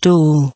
Install